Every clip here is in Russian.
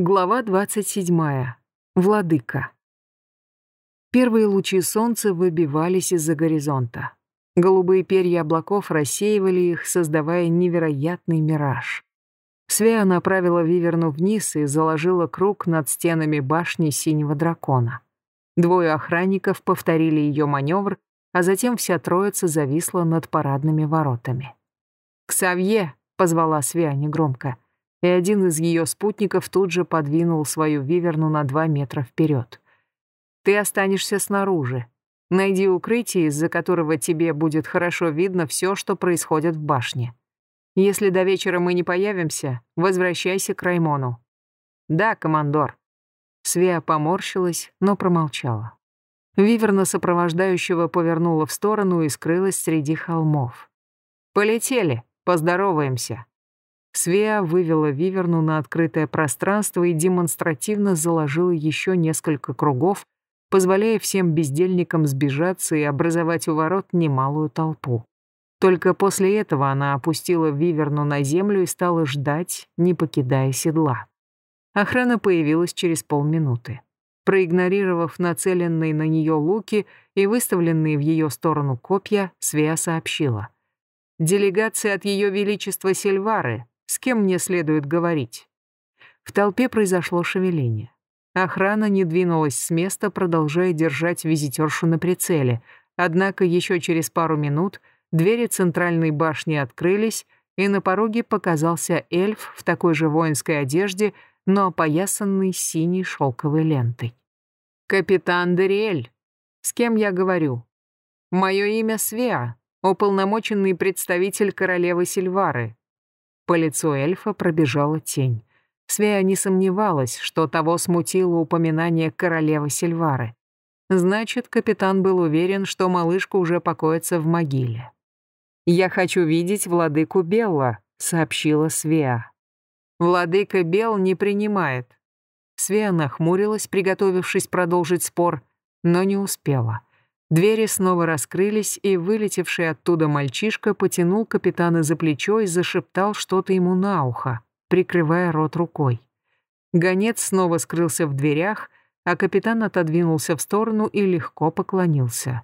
Глава 27. Владыка. Первые лучи солнца выбивались из-за горизонта. Голубые перья облаков рассеивали их, создавая невероятный мираж. Свея направила Виверну вниз и заложила круг над стенами башни синего дракона. Двое охранников повторили ее маневр, а затем вся троица зависла над парадными воротами. «Ксавье!» — позвала Свея негромко — и один из ее спутников тут же подвинул свою виверну на два метра вперед. «Ты останешься снаружи. Найди укрытие, из-за которого тебе будет хорошо видно все, что происходит в башне. Если до вечера мы не появимся, возвращайся к Раймону». «Да, командор». Свея поморщилась, но промолчала. Виверна сопровождающего повернула в сторону и скрылась среди холмов. «Полетели, поздороваемся». Свеа вывела Виверну на открытое пространство и демонстративно заложила еще несколько кругов, позволяя всем бездельникам сбежаться и образовать у ворот немалую толпу. Только после этого она опустила Виверну на землю и стала ждать, не покидая седла. Охрана появилась через полминуты. Проигнорировав нацеленные на нее луки и выставленные в ее сторону копья, Свеа сообщила. «Делегация от Ее Величества Сильвары, с кем мне следует говорить? В толпе произошло шевеление. Охрана не двинулась с места, продолжая держать визитершу на прицеле, однако еще через пару минут двери центральной башни открылись, и на пороге показался эльф в такой же воинской одежде, но опоясанный синей шелковой лентой. «Капитан Дериэль, с кем я говорю? Мое имя Свеа, уполномоченный представитель королевы Сильвары, по лицу эльфа пробежала тень. Свея не сомневалась, что того смутило упоминание королевы Сильвары. Значит, капитан был уверен, что малышка уже покоится в могиле. «Я хочу видеть владыку Белла», — сообщила Свеа. «Владыка Бел не принимает». Свеа нахмурилась, приготовившись продолжить спор, но не успела. Двери снова раскрылись, и вылетевший оттуда мальчишка потянул капитана за плечо и зашептал что-то ему на ухо, прикрывая рот рукой. Гонец снова скрылся в дверях, а капитан отодвинулся в сторону и легко поклонился.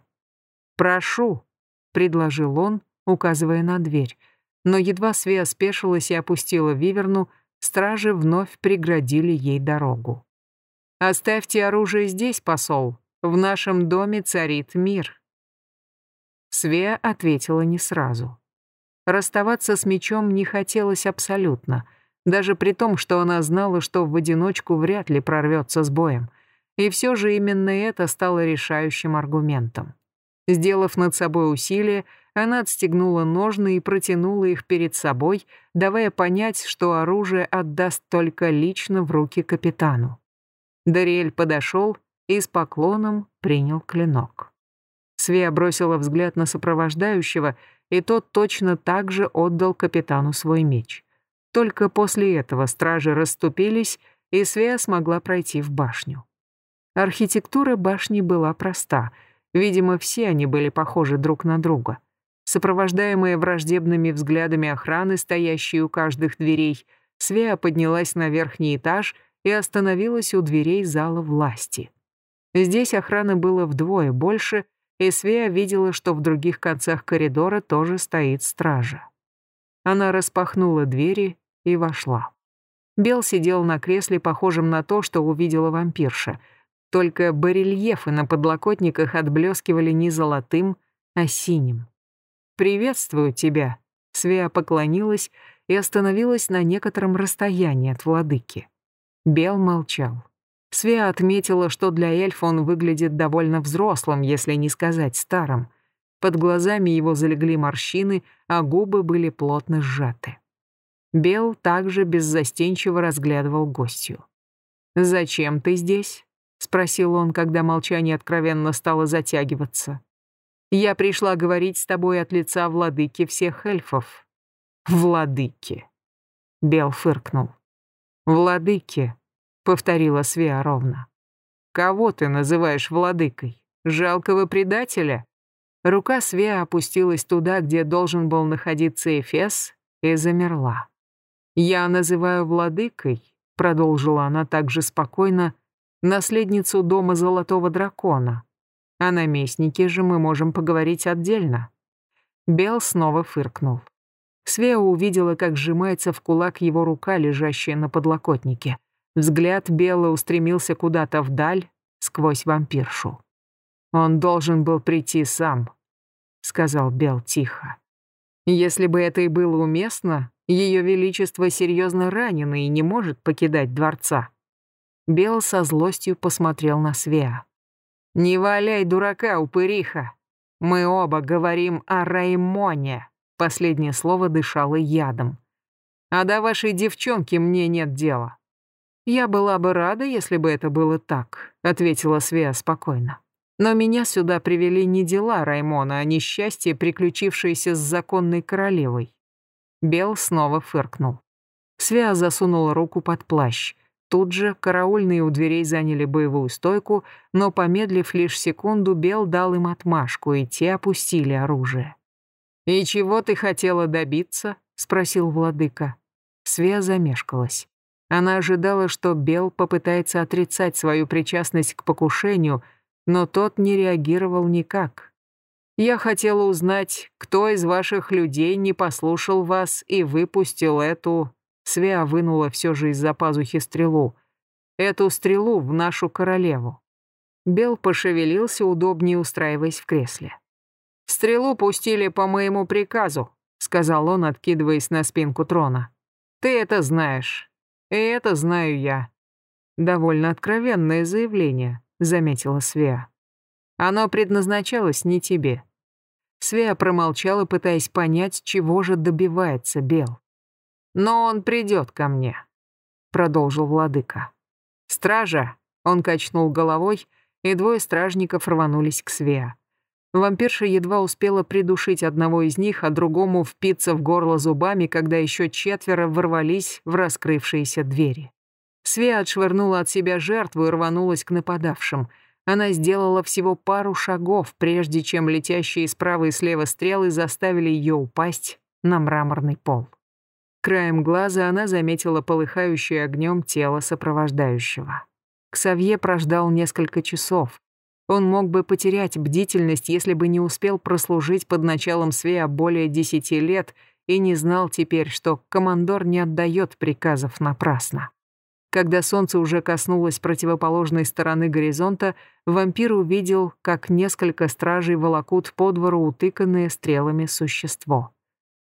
«Прошу», — предложил он, указывая на дверь. Но едва Свея спешилась и опустила виверну, стражи вновь преградили ей дорогу. «Оставьте оружие здесь, посол», в нашем доме царит мир». Свея ответила не сразу. Расставаться с мечом не хотелось абсолютно, даже при том, что она знала, что в одиночку вряд ли прорвется с боем. И все же именно это стало решающим аргументом. Сделав над собой усилие, она отстегнула ножны и протянула их перед собой, давая понять, что оружие отдаст только лично в руки капитану. Дариэль подошел и с поклоном принял клинок. Свея бросила взгляд на сопровождающего, и тот точно так же отдал капитану свой меч. Только после этого стражи расступились, и Свея смогла пройти в башню. Архитектура башни была проста. Видимо, все они были похожи друг на друга. Сопровождаемая враждебными взглядами охраны, стоящей у каждых дверей, Свея поднялась на верхний этаж и остановилась у дверей зала власти. Здесь охраны было вдвое больше, и Свея видела, что в других концах коридора тоже стоит стража. Она распахнула двери и вошла. Бел сидел на кресле, похожем на то, что увидела вампирша. Только барельефы на подлокотниках отблескивали не золотым, а синим. «Приветствую тебя», — Свея поклонилась и остановилась на некотором расстоянии от владыки. Бел молчал. Свеа отметила, что для эльфа он выглядит довольно взрослым, если не сказать старым. Под глазами его залегли морщины, а губы были плотно сжаты. Бел также беззастенчиво разглядывал гостью. «Зачем ты здесь?» — спросил он, когда молчание откровенно стало затягиваться. «Я пришла говорить с тобой от лица владыки всех эльфов». «Владыки!» — Бел фыркнул. «Владыки!» — повторила Свеа ровно. «Кого ты называешь владыкой? Жалкого предателя?» Рука Свеа опустилась туда, где должен был находиться Эфес, и замерла. «Я называю владыкой продолжила она также спокойно, наследницу дома Золотого Дракона. О наместнике же мы можем поговорить отдельно. Бел снова фыркнул. Свеа увидела, как сжимается в кулак его рука, лежащая на подлокотнике. Взгляд Белла устремился куда-то вдаль, сквозь вампиршу. «Он должен был прийти сам», — сказал Бел тихо. «Если бы это и было уместно, ее Величество серьезно ранено и не может покидать дворца». Бел со злостью посмотрел на Свеа. «Не валяй дурака, упыриха! Мы оба говорим о Раймоне!» Последнее слово дышало ядом. «А до вашей девчонки мне нет дела». «Я была бы рада, если бы это было так», — ответила Свеа спокойно. Но меня сюда привели не дела Раймона, а несчастье, приключившееся с законной королевой. Бел снова фыркнул. Свя засунула руку под плащ. Тут же караульные у дверей заняли боевую стойку, но, помедлив лишь секунду, Бел дал им отмашку, и те опустили оружие. «И чего ты хотела добиться?» — спросил владыка. Свя замешкалась. Она ожидала, что Бел попытается отрицать свою причастность к покушению — но тот не реагировал никак. Я хотела узнать, кто из ваших людей не послушал вас и выпустил эту... Свя вынула все же из-за пазухи стрелу. Эту стрелу в нашу королеву. Бел пошевелился, удобнее устраиваясь в кресле. «Стрелу пустили по моему приказу», — сказал он, откидываясь на спинку трона. «Ты это знаешь. И это знаю я». Довольно откровенное заявление. — заметила Свеа. «Оно предназначалось не тебе». Свеа промолчала, пытаясь понять, чего же добивается Бел. «Но он придет ко мне», — продолжил владыка. «Стража!» — он качнул головой, и двое стражников рванулись к Свеа. Вампирша едва успела придушить одного из них, а другому впиться в горло зубами, когда еще четверо ворвались в раскрывшиеся двери. Свея отшвырнула от себя жертву и рванулась к нападавшим. Она сделала всего пару шагов, прежде чем летящие справа и слева стрелы заставили ее упасть на мраморный пол. Краем глаза она заметила полыхающее огнем тело сопровождающего. Ксавье прождал несколько часов. Он мог бы потерять бдительность, если бы не успел прослужить под началом Свея более десяти лет и не знал теперь, что командор не отдает приказов напрасно. Когда солнце уже коснулось противоположной стороны горизонта, вампир увидел, как несколько стражей волокут по двору утыканное стрелами существо.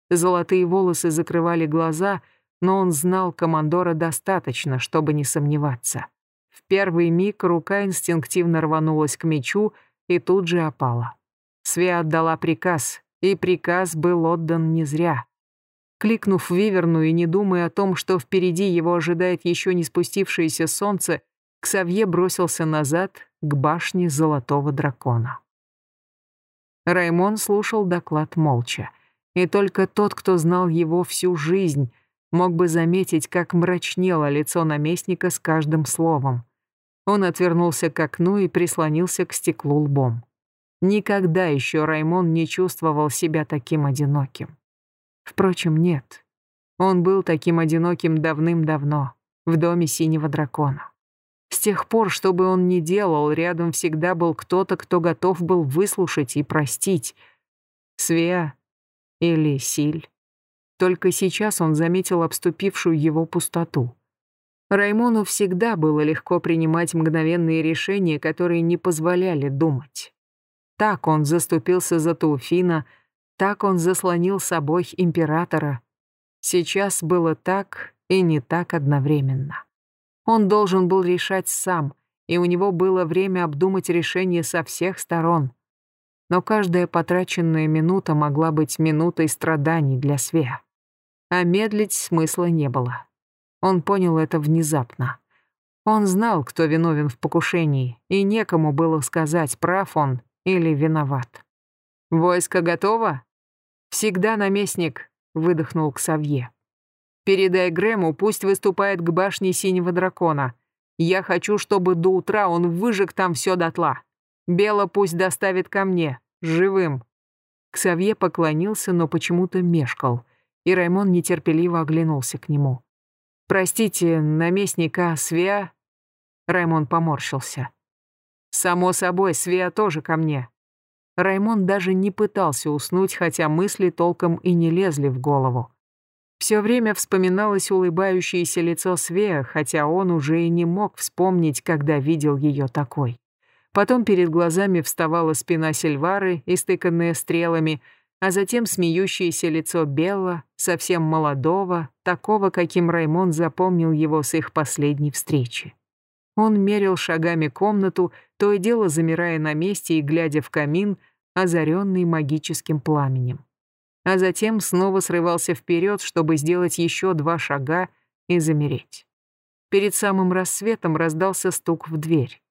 Золотые волосы закрывали глаза, но он знал командора достаточно, чтобы не сомневаться. Первый миг рука инстинктивно рванулась к мечу и тут же опала. Свя отдала приказ, и приказ был отдан не зря. Кликнув виверну и не думая о том, что впереди его ожидает еще не спустившееся солнце, Ксавье бросился назад к башне Золотого Дракона. Раймон слушал доклад молча, и только тот, кто знал его всю жизнь, мог бы заметить, как мрачнело лицо наместника с каждым словом. Он отвернулся к окну и прислонился к стеклу лбом. Никогда еще Раймон не чувствовал себя таким одиноким. Впрочем, нет. Он был таким одиноким давным-давно, в доме синего дракона. С тех пор, что бы он ни делал, рядом всегда был кто-то, кто готов был выслушать и простить. Свеа или Силь. Только сейчас он заметил обступившую его пустоту. Раймону всегда было легко принимать мгновенные решения, которые не позволяли думать. Так он заступился за Туфина, так он заслонил собой императора. Сейчас было так и не так одновременно. Он должен был решать сам, и у него было время обдумать решение со всех сторон. Но каждая потраченная минута могла быть минутой страданий для Свеа. А медлить смысла не было. Он понял это внезапно. Он знал, кто виновен в покушении, и некому было сказать, прав он или виноват. «Войско готово?» «Всегда наместник», — выдохнул Ксавье. «Передай Грэму, пусть выступает к башне Синего Дракона. Я хочу, чтобы до утра он выжег там все дотла. Бела пусть доставит ко мне, живым». Ксавье поклонился, но почему-то мешкал, и Раймон нетерпеливо оглянулся к нему. «Простите, наместника Свя...» Раймон поморщился. «Само собой, Свя тоже ко мне». Раймон даже не пытался уснуть, хотя мысли толком и не лезли в голову. Все время вспоминалось улыбающееся лицо Свея, хотя он уже и не мог вспомнить, когда видел ее такой. Потом перед глазами вставала спина Сильвары, истыканная стрелами, а затем смеющееся лицо Белла, совсем молодого, такого, каким Раймон запомнил его с их последней встречи. Он мерил шагами комнату, то и дело замирая на месте и глядя в камин, озаренный магическим пламенем. А затем снова срывался вперед, чтобы сделать еще два шага и замереть. Перед самым рассветом раздался стук в дверь.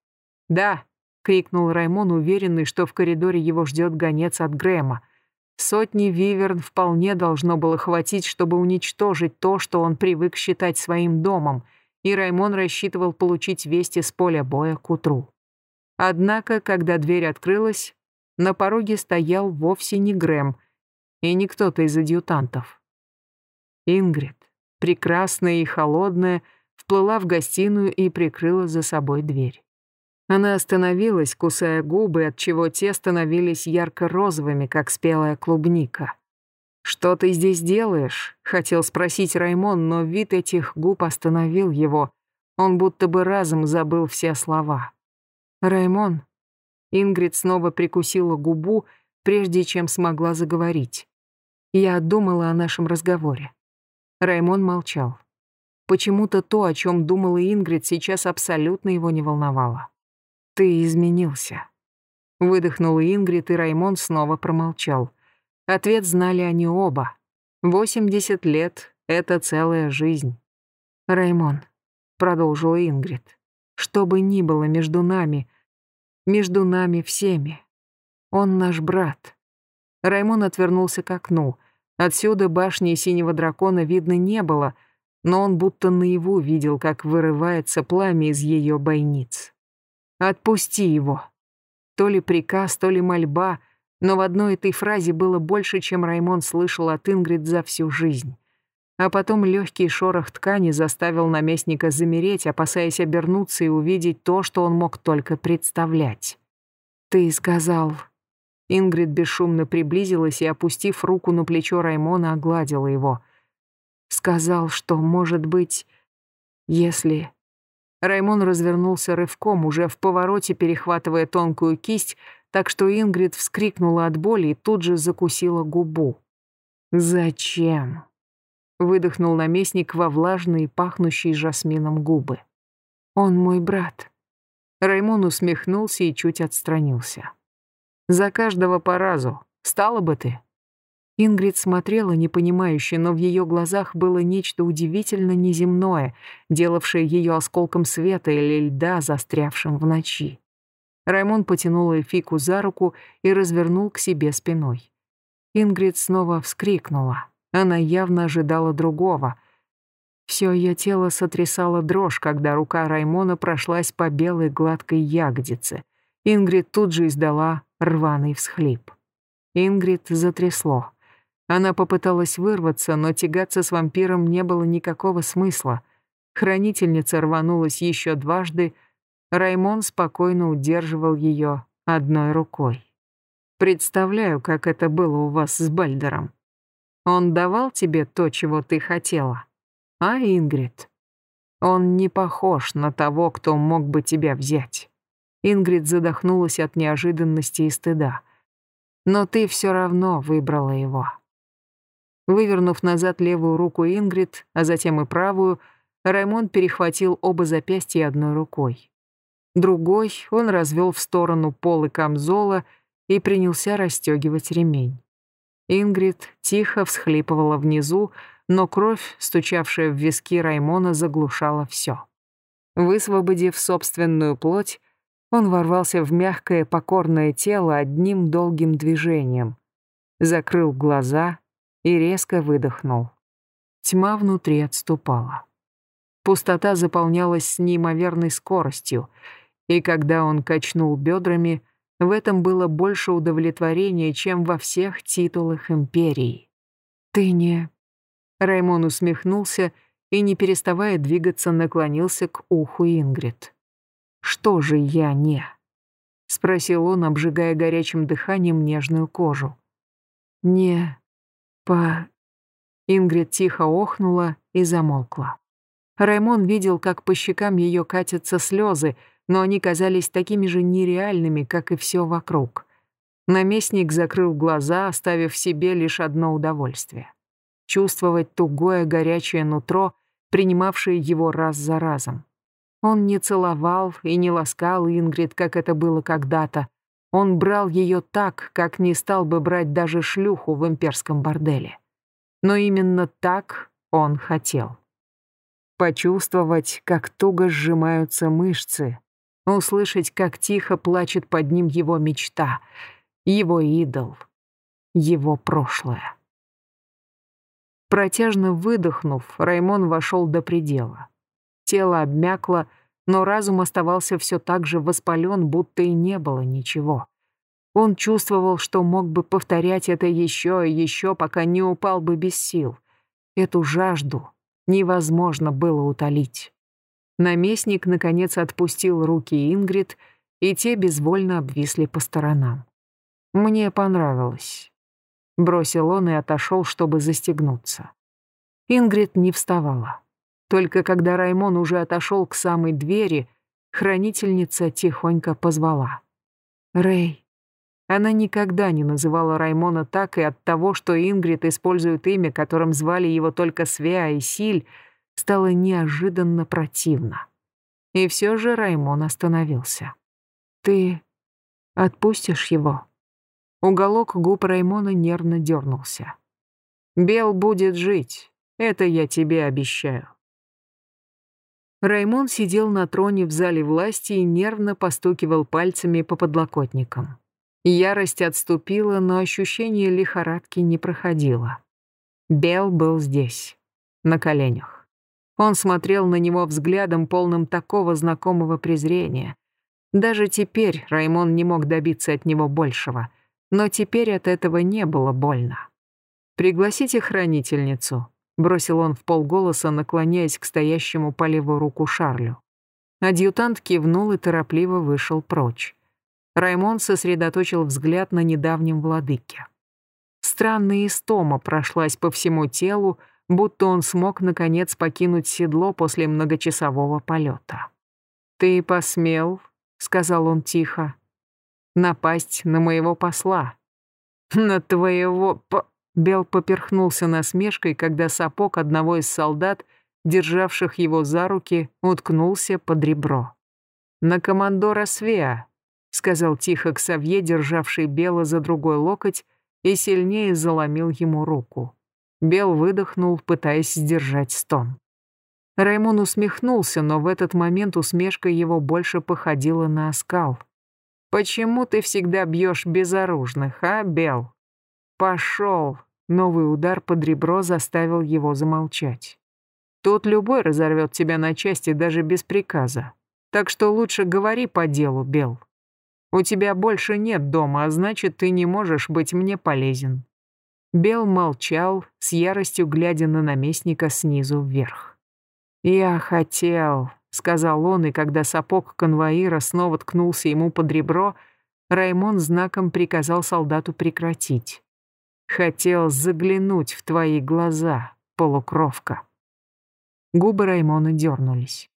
«Да», — крикнул Раймон, уверенный, что в коридоре его ждет гонец от Грэма. Сотни виверн вполне должно было хватить, чтобы уничтожить то, что он привык считать своим домом, и Раймон рассчитывал получить вести с поля боя к утру. Однако, когда дверь открылась, на пороге стоял вовсе не Грэм и не кто-то из адъютантов. Ингрид, прекрасная и холодная, вплыла в гостиную и прикрыла за собой дверь. Она остановилась, кусая губы, отчего те становились ярко-розовыми, как спелая клубника. «Что ты здесь делаешь?» — хотел спросить Раймон, но вид этих губ остановил его. Он будто бы разом забыл все слова. «Раймон?» Ингрид снова прикусила губу, прежде чем смогла заговорить. Я думала о нашем разговоре. Раймон молчал. Почему-то то, о чем думала Ингрид, сейчас абсолютно его не волновало. «Ты изменился». Выдохнула Ингрид, и Раймон снова промолчал. Ответ знали они оба. 80 лет — это целая жизнь. «Раймон», — продолжила Ингрид, — «что бы ни было между нами, между нами всеми, он наш брат». Раймон отвернулся к окну. Отсюда башни синего дракона видно не было, но он будто наяву видел, как вырывается пламя из ее бойниц. Отпусти его. То ли приказ, то ли мольба, но в одной этой фразе было больше, чем Раймон слышал от Ингрид за всю жизнь. А потом легкий шорох ткани заставил наместника замереть, опасаясь обернуться и увидеть то, что он мог только представлять. «Ты сказал...» Ингрид бесшумно приблизилась и, опустив руку на плечо Раймона, огладила его. «Сказал, что, может быть, если...» Раймон развернулся рывком, уже в повороте перехватывая тонкую кисть, так что Ингрид вскрикнула от боли и тут же закусила губу. «Зачем?» — выдохнул наместник во влажные, пахнущие жасмином губы. «Он мой брат». Раймон усмехнулся и чуть отстранился. «За каждого по разу. Стало бы ты?» Ингрид смотрела непонимающе, но в ее глазах было нечто удивительно неземное, делавшее ее осколком света или льда, застрявшим в ночи. Раймон потянул Эльфику за руку и развернул к себе спиной. Ингрид снова вскрикнула. Она явно ожидала другого. Все ее тело сотрясало дрожь, когда рука Раймона прошлась по белой гладкой ягодице. Ингрид тут же издала рваный всхлип. Ингрид затрясло. Она попыталась вырваться, но тягаться с вампиром не было никакого смысла. Хранительница рванулась еще дважды, Раймон спокойно удерживал ее одной рукой. «Представляю, как это было у вас с Бальдером. Он давал тебе то, чего ты хотела? А, Ингрид? Он не похож на того, кто мог бы тебя взять». Ингрид задохнулась от неожиданности и стыда. «Но ты все равно выбрала его». Вывернув назад левую руку Ингрид, а затем и правую, Раймон перехватил оба запястья одной рукой. Другой он развел в сторону полы камзола и принялся расстегивать ремень. Ингрид тихо всхлипывала внизу, но кровь, стучавшая в виски Раймона, заглушала все. Высвободив собственную плоть, он ворвался в мягкое покорное тело одним долгим движением, закрыл глаза и резко выдохнул. Тьма внутри отступала. Пустота заполнялась с неимоверной скоростью, и когда он качнул бедрами, в этом было больше удовлетворения, чем во всех титулах империи. «Ты не...» Раймон усмехнулся и, не переставая двигаться, наклонился к уху Ингрид. «Что же я не?» — спросил он, обжигая горячим дыханием нежную кожу. «Не... по...» Ингрид тихо охнула и замолкла. Раймон видел, как по щекам ее катятся слезы, но они казались такими же нереальными, как и все вокруг. Наместник закрыл глаза, оставив себе лишь одно удовольствие — чувствовать тугое горячее нутро, принимавшее его раз за разом. Он не целовал и не ласкал Ингрид, как это было когда-то. Он брал ее так, как не стал бы брать даже шлюху в имперском борделе. Но именно так он хотел. Почувствовать, как туго сжимаются мышцы, услышать, как тихо плачет под ним его мечта, его идол, его прошлое. Протяжно выдохнув, Раймон вошел до предела. Тело обмякло, но разум оставался все так же воспален, будто и не было ничего. Он чувствовал, что мог бы повторять это еще и еще, пока не упал бы без сил. Эту жажду невозможно было утолить. Наместник, наконец, отпустил руки Ингрид, и те безвольно обвисли по сторонам. «Мне понравилось», — бросил он и отошел, чтобы застегнуться. Ингрид не вставала. Только когда Раймон уже отошел к самой двери, хранительница тихонько позвала. «Рэй». Она никогда не называла Раймона так, и от того, что Ингрид использует имя, которым звали его только Свеа и Силь, стало неожиданно противно. И все же Раймон остановился. «Ты отпустишь его?» Уголок губ Раймона нервно дернулся. «Бел будет жить, это я тебе обещаю». Раймон сидел на троне в зале власти и нервно постукивал пальцами по подлокотникам. Ярость отступила, но ощущение лихорадки не проходило. Бел был здесь, на коленях. Он смотрел на него взглядом, полным такого знакомого презрения. Даже теперь Раймон не мог добиться от него большего, но теперь от этого не было больно. «Пригласите хранительницу», бросил он в полголоса, наклоняясь к стоящему по левую руку Шарлю. Адъютант кивнул и торопливо вышел прочь. Раймон сосредоточил взгляд на недавнем владыке. Странная истома прошлась по всему телу, будто он смог наконец покинуть седло после многочасового полета. «Ты посмел», — сказал он тихо, — «напасть на моего посла». «На твоего по...» Бел поперхнулся насмешкой, когда сапог одного из солдат, державших его за руки, уткнулся под ребро. «На командора Свеа», — сказал тихо Ксавье, державший Бела за другой локоть, и сильнее заломил ему руку. Бел выдохнул, пытаясь сдержать стон. Раймон усмехнулся, но в этот момент усмешка его больше походила на оскал. «Почему ты всегда бьешь безоружных, а, Бел?» «Пошел!» Новый удар под ребро заставил его замолчать. «Тут любой разорвет тебя на части даже без приказа. Так что лучше говори по делу, Бел. У тебя больше нет дома, а значит, ты не можешь быть мне полезен». Бел молчал, с яростью глядя на наместника снизу вверх. «Я хотел», — сказал он, и когда сапог конвоира снова ткнулся ему под ребро, Раймон знаком приказал солдату прекратить. Хотел заглянуть в твои глаза, полукровка. Губы Раймона дернулись.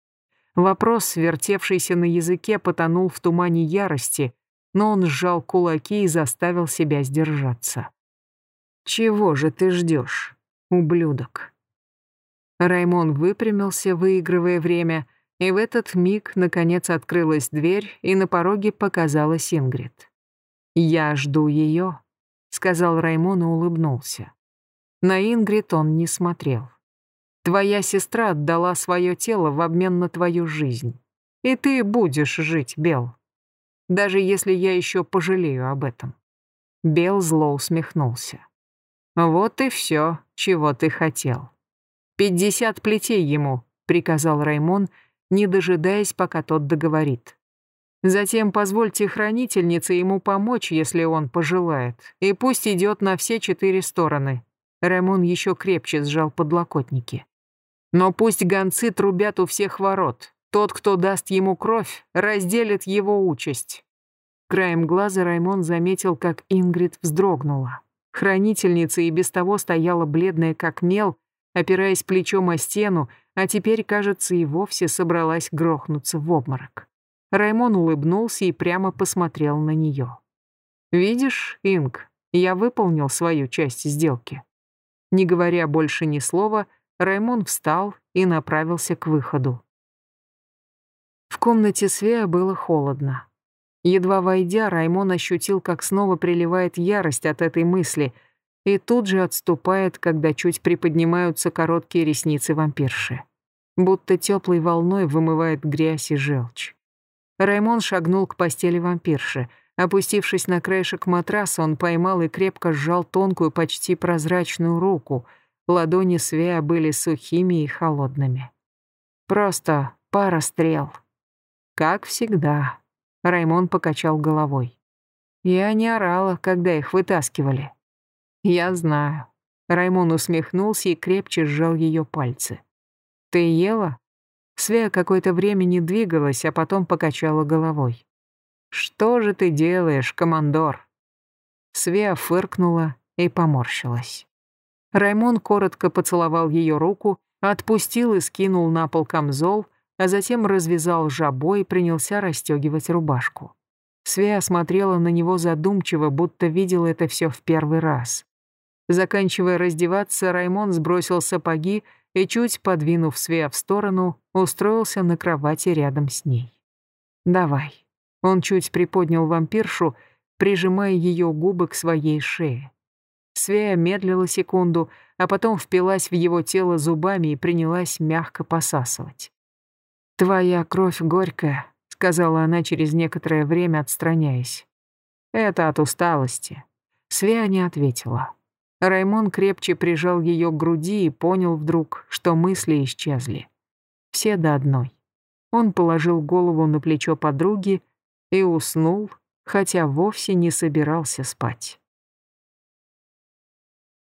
Вопрос, вертевшийся на языке, потонул в тумане ярости, но он сжал кулаки и заставил себя сдержаться. «Чего же ты ждешь, ублюдок?» Раймон выпрямился, выигрывая время, и в этот миг, наконец, открылась дверь, и на пороге показалась Ингрид. «Я жду ее», сказал Раймон и улыбнулся. На Ингрид он не смотрел. Твоя сестра отдала свое тело в обмен на твою жизнь. И ты будешь жить, Бел. Даже если я еще пожалею об этом. Бел зло усмехнулся. Вот и все, чего ты хотел. «Пятьдесят плетей ему», — приказал Раймон, не дожидаясь, пока тот договорит. Затем позвольте хранительнице ему помочь, если он пожелает, и пусть идет на все четыре стороны. Рамон еще крепче сжал подлокотники. Но пусть гонцы трубят у всех ворот. Тот, кто даст ему кровь, разделит его участь. Краем глаза Раймон заметил, как Ингрид вздрогнула. Хранительница и без того стояла бледная как мел, опираясь плечом о стену, а теперь, кажется, и вовсе собралась грохнуться в обморок. Раймон улыбнулся и прямо посмотрел на нее. «Видишь, Инг, я выполнил свою часть сделки». Не говоря больше ни слова, Раймон встал и направился к выходу. В комнате Свея было холодно. Едва войдя, Раймон ощутил, как снова приливает ярость от этой мысли и тут же отступает, когда чуть приподнимаются короткие ресницы вампирши. Будто теплой волной вымывает грязь и желчь. Раймон шагнул к постели вампирши. Опустившись на краешек матраса, он поймал и крепко сжал тонкую, почти прозрачную руку. Ладони Свея были сухими и холодными. Просто пара стрел. Как всегда. Раймон покачал головой. Я не орала, когда их вытаскивали. Я знаю. Раймон усмехнулся и крепче сжал ее пальцы. Ты ела? Свея какое-то время не двигалась, а потом покачала головой. «Что же ты делаешь, командор?» Свея фыркнула и поморщилась. Раймон коротко поцеловал ее руку, отпустил и скинул на пол камзол, а затем развязал жабо и принялся расстегивать рубашку. Свея смотрела на него задумчиво, будто видела это все в первый раз. Заканчивая раздеваться, Раймон сбросил сапоги и, чуть подвинув Свея в сторону, устроился на кровати рядом с ней. «Давай». Он чуть приподнял вампиршу, прижимая ее губы к своей шее. Свея медлила секунду, а потом впилась в его тело зубами и принялась мягко посасывать. «Твоя кровь горькая», — сказала она через некоторое время, отстраняясь. «Это от усталости». Свея не ответила. Раймон крепче прижал ее к груди и понял вдруг, что мысли исчезли. Все до одной. Он положил голову на плечо подруги и уснул, хотя вовсе не собирался спать.